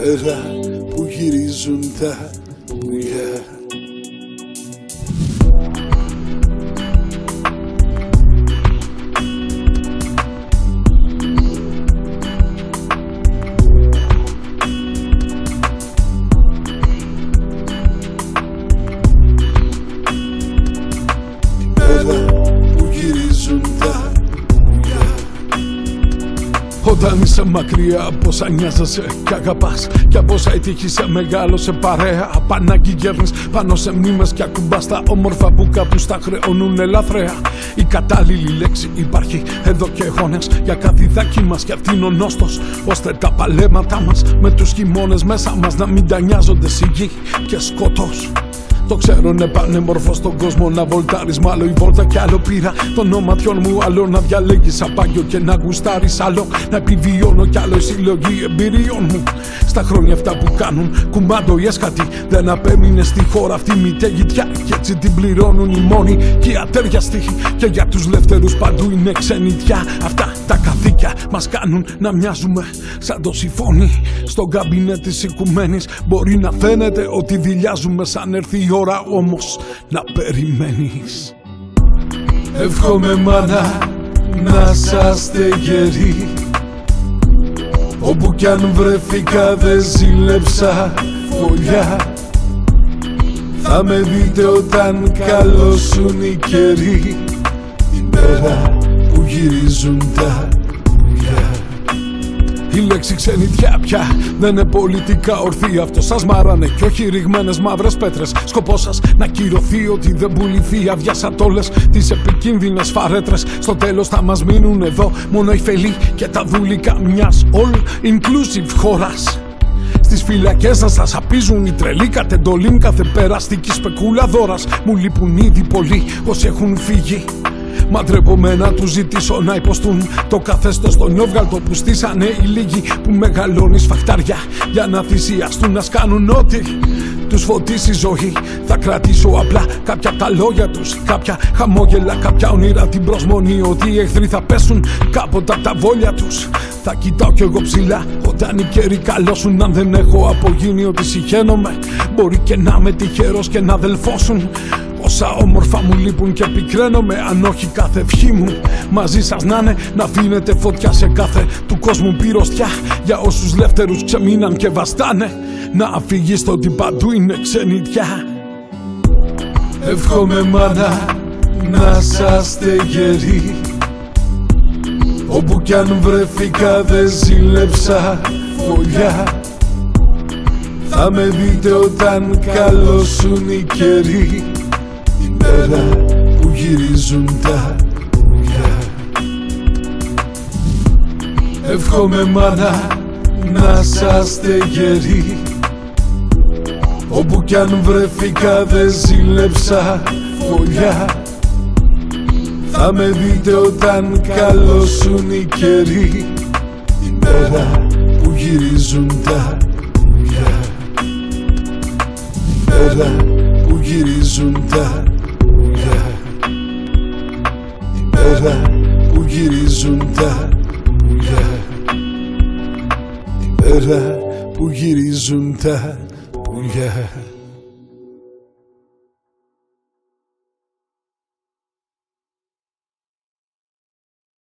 μέρα που γυρίζουν τα πουλιά Όταν είσαι μακριά από όσα νοιάζεσαι και αγαπάς. Κι από όσα έτυχε μεγάλωσε παρέα. Απανάγκη γέρνεις πάνω σε μνήμες και ακουμπάς τα όμορφα που κάπου στα χρεώνουν ελαφραία. Η κατάλληλη λέξη υπάρχει εδώ και αιώνες Για κάθε δάκι μας και αυτήν ο νόστος Ώστε τα παλέματά μας με τους χειμώνες μέσα μας Να μην τα νοιάζονται. Σιγή και σκοτός το ξέρω ναι πανέμορφο στον κόσμο να βολτάρει. Μάλλον η βόλτα κι άλλο πήρα. Των όματιών μου άλλο να διαλέγεις απάγιο και να γουστάρεις. Άλλο να επιβιώνω κι άλλο η συλλογή εμπειριών μου. Στα χρόνια αυτά που κάνουν κουμάντο ή έσκατη. Δεν απέμεινε στη χώρα αυτή μη γητιά. Κι έτσι την πληρώνουν οι μόνοι και οι ατέριαστοι. Και για τους λεύτερου παντού είναι ξενιτιά. Αυτά τα καθήκια μας κάνουν να μοιάζουμε σαν το συμφώνη. Στον καμπινέ της οικουμένης μπορεί να φαίνεται ότι δηλιάζουμε σαν έρθει η ώρα όμως να περιμένεις. Εύχομαι μάνα να σάστε γεροί. Όπου κι αν βρεθήκα δεν ζήλεψα φωλιά. Θα με δείτε όταν καλώσουν οι καιροί. Η μέρα που γυρίζουν τα η λέξη ξενιτιά πια δεν είναι πολιτικά ορθή. Αυτό σας μάρανε και όχι ρηγμένες μαύρες πέτρες. Σκοπό σας να κυρωθεί ότι δεν πουληθεί αυγιά ατόλε. Τις επικίνδυνες φαρέτρες. Στο τέλος θα μας μείνουν εδώ μόνο οι φελοί και τα δούλικα μιας all inclusive χώρας. Στις φυλακές σας θα σαπίζουν οι τρελοί κατεντολήν κάθε περαστική σπεκούλα δώρας. Μου λείπουν ήδη πολλοί όσοι έχουν φύγει. Μα ντρέπομαι να του ζητήσω να υποστούν το καθεστώ στο νιόβγαλτο που στήσανε οι λίγοι που μεγαλώνεις σφαχτάρια για να θυσιαστούν να σκάνουν ό,τι τους φωτίσει η ζωή. Θα κρατήσω απλά κάποια από τα λόγια τους. Κάποια χαμόγελα, κάποια όνειρα την προσμονή ότι οι εχθροί θα πέσουν κάποτε από τα βόλια τους. Θα κοιτάω κι εγώ ψηλά όταν οι καιροί καλώσουν. Αν δεν έχω απογίνει ότι συχαίνομαι, μπορεί και να είμαι τυχερός και να αδελφώσουν. Όσα όμορφα μου λείπουν και πικραίνομαι αν όχι κάθε ευχή μου. Μαζί σας να είναι να αφήνετε φωτιά σε κάθε του κόσμου πυροστιά. Για όσους λεύτερους ξεμείναν και βαστάνε Να αφηγείς ότι παντού είναι ξενιτιά. Εύχομαι μάνα να σάστε γεροί. Όπου κι αν βρεθήκα δεν ζήλεψα φωλιά. Θα με δείτε όταν καλώσουν οι καιροί μέρα που γυρίζουν τα πουλιά Εύχομαι μάνα να σάστε γεροί Όπου κι αν βρεθήκα δεν ζήλεψα φωλιά. Θα με δείτε όταν καλώσουν οι καιροί. Η μέρα που γυρίζουν τα πουλιά Η μέρα που γυρίζουν τα γυρίζουν τα πουλιά Η μέρα που γυρίζουν τα πουλιά